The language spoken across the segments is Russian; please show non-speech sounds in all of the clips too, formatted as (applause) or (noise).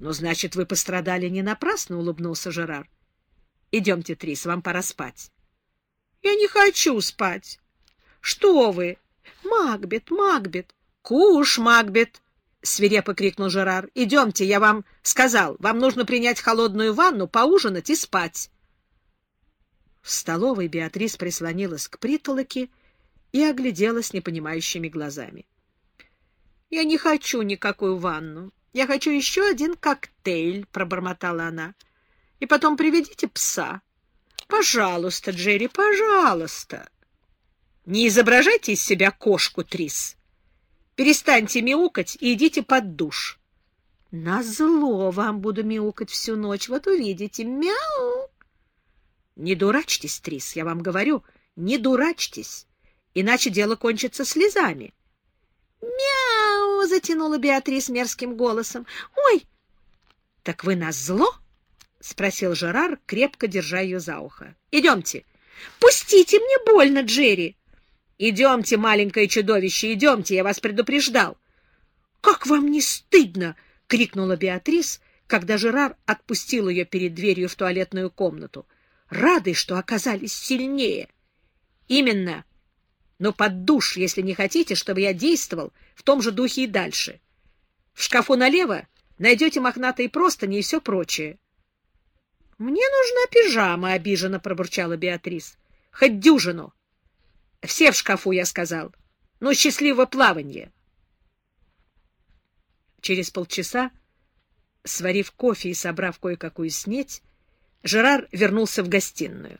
Ну, значит, вы пострадали не напрасно, — улыбнулся Жерар. — Идемте, Трис, вам пора спать. — Я не хочу спать. — Что вы? Макбет, Макбет. — Куш, Макбет! — свирепо крикнул Жерар. — Идемте, я вам сказал, вам нужно принять холодную ванну, поужинать и спать. В столовой Беатрис прислонилась к притолоке и огляделась непонимающими глазами. — Я не хочу никакую ванну. Я хочу еще один коктейль, — пробормотала она. — И потом приведите пса. Пожалуйста, Джерри, пожалуйста. Не изображайте из себя кошку, Трис. Перестаньте мяукать и идите под душ. Назло вам буду мяукать всю ночь, вот увидите. Мяу! Не дурачьтесь, Трис, я вам говорю, не дурачьтесь, иначе дело кончится слезами. «Мяу!» — затянула Беатрис мерзким голосом. «Ой!» «Так вы на зло?» — спросил Жерар, крепко держа ее за ухо. «Идемте!» «Пустите, мне больно, Джерри!» «Идемте, маленькое чудовище, идемте, я вас предупреждал!» «Как вам не стыдно!» — крикнула Беатрис, когда Жерар отпустил ее перед дверью в туалетную комнату. «Рады, что оказались сильнее!» «Именно!» Но под душ, если не хотите, чтобы я действовал в том же духе и дальше. В шкафу налево найдете мохнатые простыни и все прочее. — Мне нужна пижама, — обиженно пробурчала Беатрис. — Хоть дюжину. — Все в шкафу, я сказал. Ну, счастливого плавания. Через полчаса, сварив кофе и собрав кое-какую снеть, Жерар вернулся в гостиную.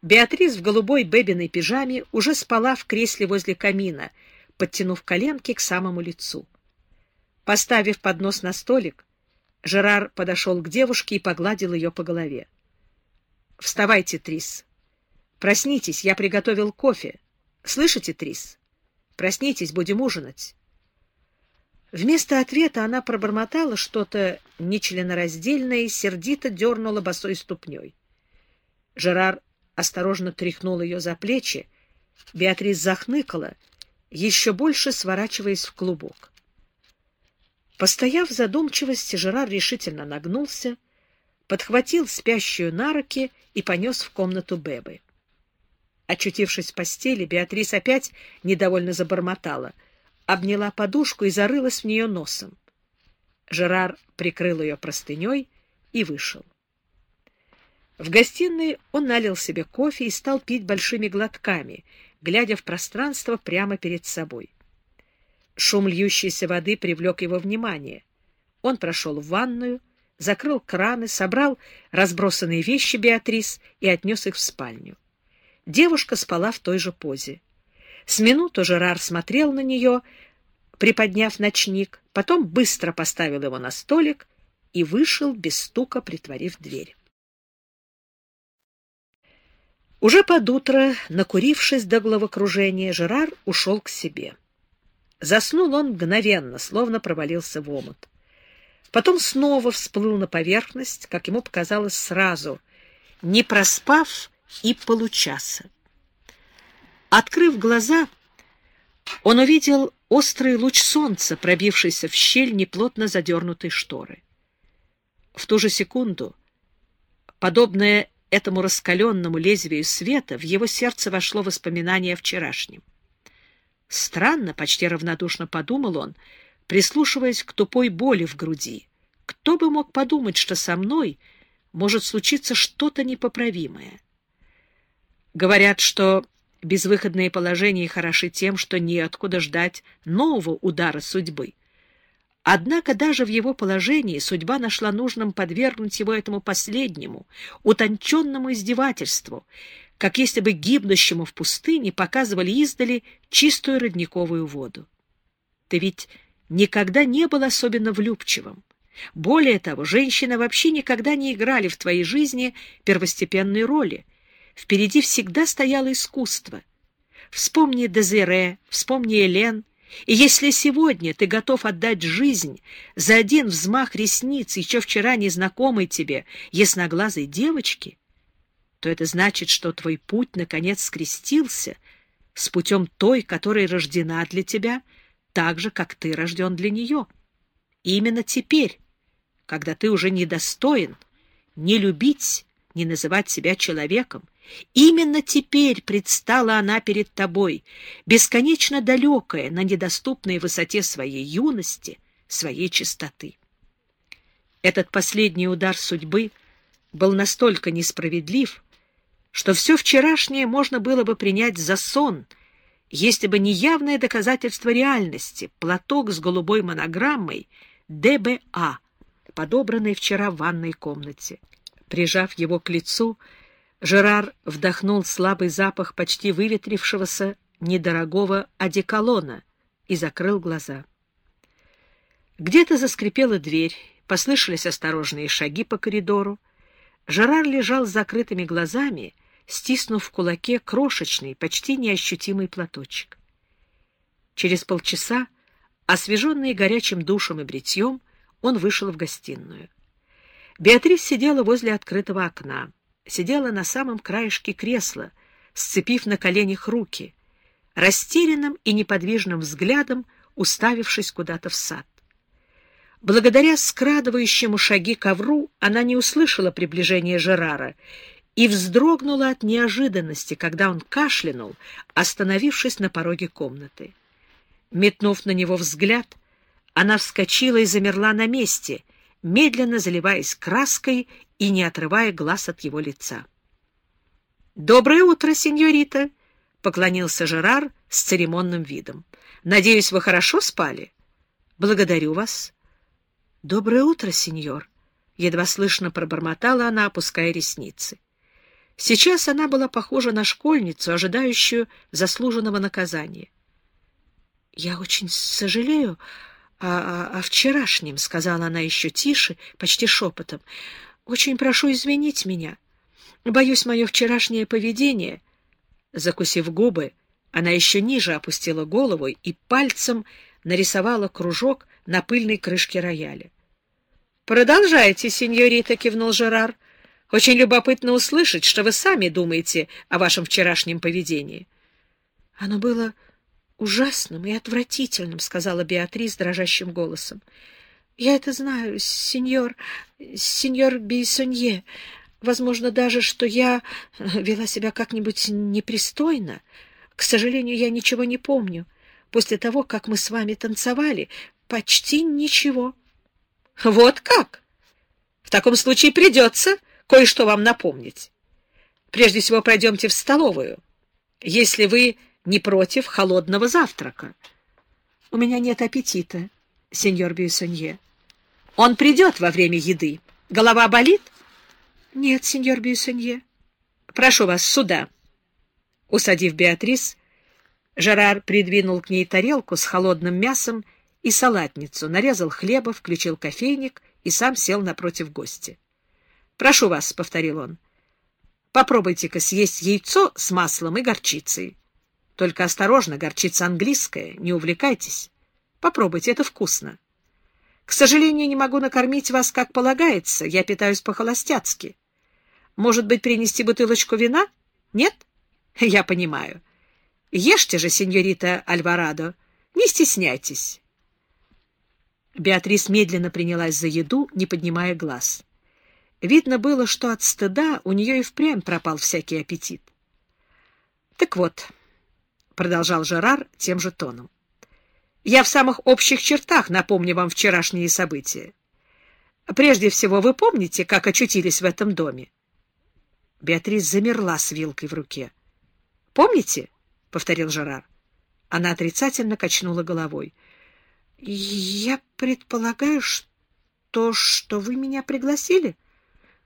Беатрис в голубой бэбиной пижаме уже спала в кресле возле камина, подтянув коленки к самому лицу. Поставив поднос на столик, Жерар подошел к девушке и погладил ее по голове. — Вставайте, Трис. Проснитесь, я приготовил кофе. Слышите, Трис? Проснитесь, будем ужинать. Вместо ответа она пробормотала что-то нечленораздельное и сердито дернула босой ступней. Жерар осторожно тряхнул ее за плечи, Беатрис захныкала, еще больше сворачиваясь в клубок. Постояв в задумчивости, Жерар решительно нагнулся, подхватил спящую на руки и понес в комнату Бебы. Очутившись в постели, Беатрис опять недовольно забормотала, обняла подушку и зарылась в нее носом. Жерар прикрыл ее простыней и вышел. В гостиной он налил себе кофе и стал пить большими глотками, глядя в пространство прямо перед собой. Шум льющейся воды привлек его внимание. Он прошел в ванную, закрыл краны, собрал разбросанные вещи Беатрис и отнес их в спальню. Девушка спала в той же позе. С минуту Жерар смотрел на нее, приподняв ночник, потом быстро поставил его на столик и вышел без стука, притворив дверь. Уже под утро, накурившись до головокружения, Жерар ушел к себе. Заснул он мгновенно, словно провалился в омут. Потом снова всплыл на поверхность, как ему показалось сразу, не проспав и получаса. Открыв глаза, он увидел острый луч солнца, пробившийся в щель неплотно задернутой шторы. В ту же секунду, подобное этому раскаленному лезвию света в его сердце вошло воспоминание о вчерашнем. Странно, почти равнодушно подумал он, прислушиваясь к тупой боли в груди. Кто бы мог подумать, что со мной может случиться что-то непоправимое? Говорят, что безвыходные положения хороши тем, что неоткуда ждать нового удара судьбы. Однако даже в его положении судьба нашла нужным подвергнуть его этому последнему, утонченному издевательству, как если бы гибнущему в пустыне показывали издали чистую родниковую воду. Ты ведь никогда не был особенно влюбчивым. Более того, женщины вообще никогда не играли в твоей жизни первостепенной роли. Впереди всегда стояло искусство. Вспомни Дезире, вспомни Элен, и если сегодня ты готов отдать жизнь за один взмах ресниц еще вчера незнакомой тебе ясноглазой девочки, то это значит, что твой путь наконец скрестился с путем той, которая рождена для тебя, так же, как ты рожден для нее. И именно теперь, когда ты уже недостоин не любить, не называть себя человеком. Именно теперь предстала она перед тобой, бесконечно далекая на недоступной высоте своей юности, своей чистоты. Этот последний удар судьбы был настолько несправедлив, что все вчерашнее можно было бы принять за сон, если бы не явное доказательство реальности — платок с голубой монограммой «ДБА», подобранный вчера в ванной комнате. Прижав его к лицу, Жерар вдохнул слабый запах почти выветрившегося недорогого одеколона и закрыл глаза. Где-то заскрипела дверь, послышались осторожные шаги по коридору. Жерар лежал с закрытыми глазами, стиснув в кулаке крошечный, почти неощутимый платочек. Через полчаса, освеженный горячим душем и бритьем, он вышел в гостиную. Беатрис сидела возле открытого окна, сидела на самом краешке кресла, сцепив на коленях руки, растерянным и неподвижным взглядом уставившись куда-то в сад. Благодаря скрадывающему шаги ковру она не услышала приближения Жерара и вздрогнула от неожиданности, когда он кашлянул, остановившись на пороге комнаты. Метнув на него взгляд, она вскочила и замерла на месте — медленно заливаясь краской и не отрывая глаз от его лица. «Доброе утро, сеньорита!» — поклонился Жерар с церемонным видом. «Надеюсь, вы хорошо спали?» «Благодарю вас». «Доброе утро, сеньор!» — едва слышно пробормотала она, опуская ресницы. Сейчас она была похожа на школьницу, ожидающую заслуженного наказания. «Я очень сожалею о, о, о вчерашнем, — сказала она еще тише, почти шепотом. — Очень прошу извинить меня. Боюсь, мое вчерашнее поведение... Закусив губы, она еще ниже опустила голову и пальцем нарисовала кружок на пыльной крышке рояля. — Продолжайте, сеньорита, — кивнул Жерар. — Очень любопытно услышать, что вы сами думаете о вашем вчерашнем поведении. Оно было ужасным и отвратительным, — сказала Беатрис дрожащим голосом. — Я это знаю, сеньор, сеньор Бейсонье. Возможно даже, что я вела себя как-нибудь непристойно. К сожалению, я ничего не помню. После того, как мы с вами танцевали, почти ничего. — Вот как? В таком случае придется кое-что вам напомнить. Прежде всего пройдемте в столовую. Если вы не против холодного завтрака. — У меня нет аппетита, сеньор Бюйсонье. — Он придет во время еды. Голова болит? — Нет, сеньор Бюйсонье. — Прошу вас сюда. Усадив Беатрис, Жерар придвинул к ней тарелку с холодным мясом и салатницу, нарезал хлеба, включил кофейник и сам сел напротив гостя. — Прошу вас, — повторил он, — попробуйте-ка съесть яйцо с маслом и горчицей. Только осторожно, горчица английская, не увлекайтесь. Попробуйте, это вкусно. К сожалению, не могу накормить вас, как полагается, я питаюсь по-холостяцки. Может быть, принести бутылочку вина? Нет? (laughs) Я понимаю. Ешьте же, сеньорита Альварадо, не стесняйтесь. Беатрис медленно принялась за еду, не поднимая глаз. Видно было, что от стыда у нее и впрямь пропал всякий аппетит. Так вот продолжал Жерар тем же тоном. Я в самых общих чертах напомню вам вчерашние события. Прежде всего, вы помните, как очутились в этом доме? Беатрис замерла с вилкой в руке. — Помните? — повторил Жерар. Она отрицательно качнула головой. — Я предполагаю, что, что вы меня пригласили.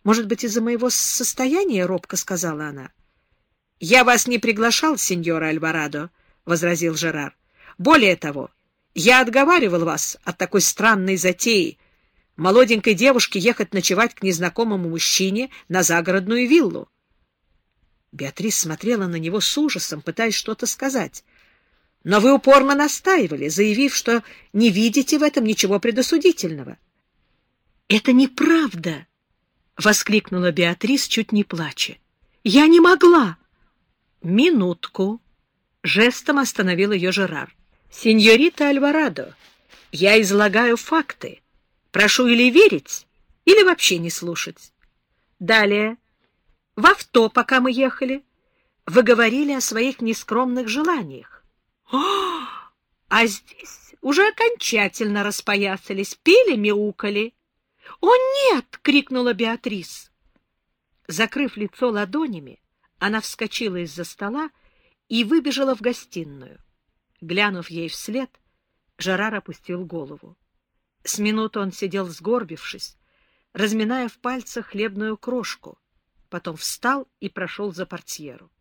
Может быть, из-за моего состояния, — робко сказала она. — «Я вас не приглашал, сеньора Альварадо», — возразил Жерар. «Более того, я отговаривал вас от такой странной затеи молоденькой девушке ехать ночевать к незнакомому мужчине на загородную виллу». Беатрис смотрела на него с ужасом, пытаясь что-то сказать. «Но вы упорно настаивали, заявив, что не видите в этом ничего предосудительного». «Это неправда!» — воскликнула Беатрис, чуть не плача. «Я не могла!» «Минутку!» — жестом остановил ее Жерар. «Сеньорита Альварадо, я излагаю факты. Прошу или верить, или вообще не слушать. Далее, в авто, пока мы ехали, вы говорили о своих нескромных желаниях. А здесь уже окончательно распоясались, пели, мяукали. «О, нет!» — крикнула Беатрис. Закрыв лицо ладонями, она вскочила из-за стола и выбежала в гостиную. Глянув ей вслед, Жерар опустил голову. С минуту он сидел сгорбившись, разминая в пальцах хлебную крошку, потом встал и прошел за портьеру.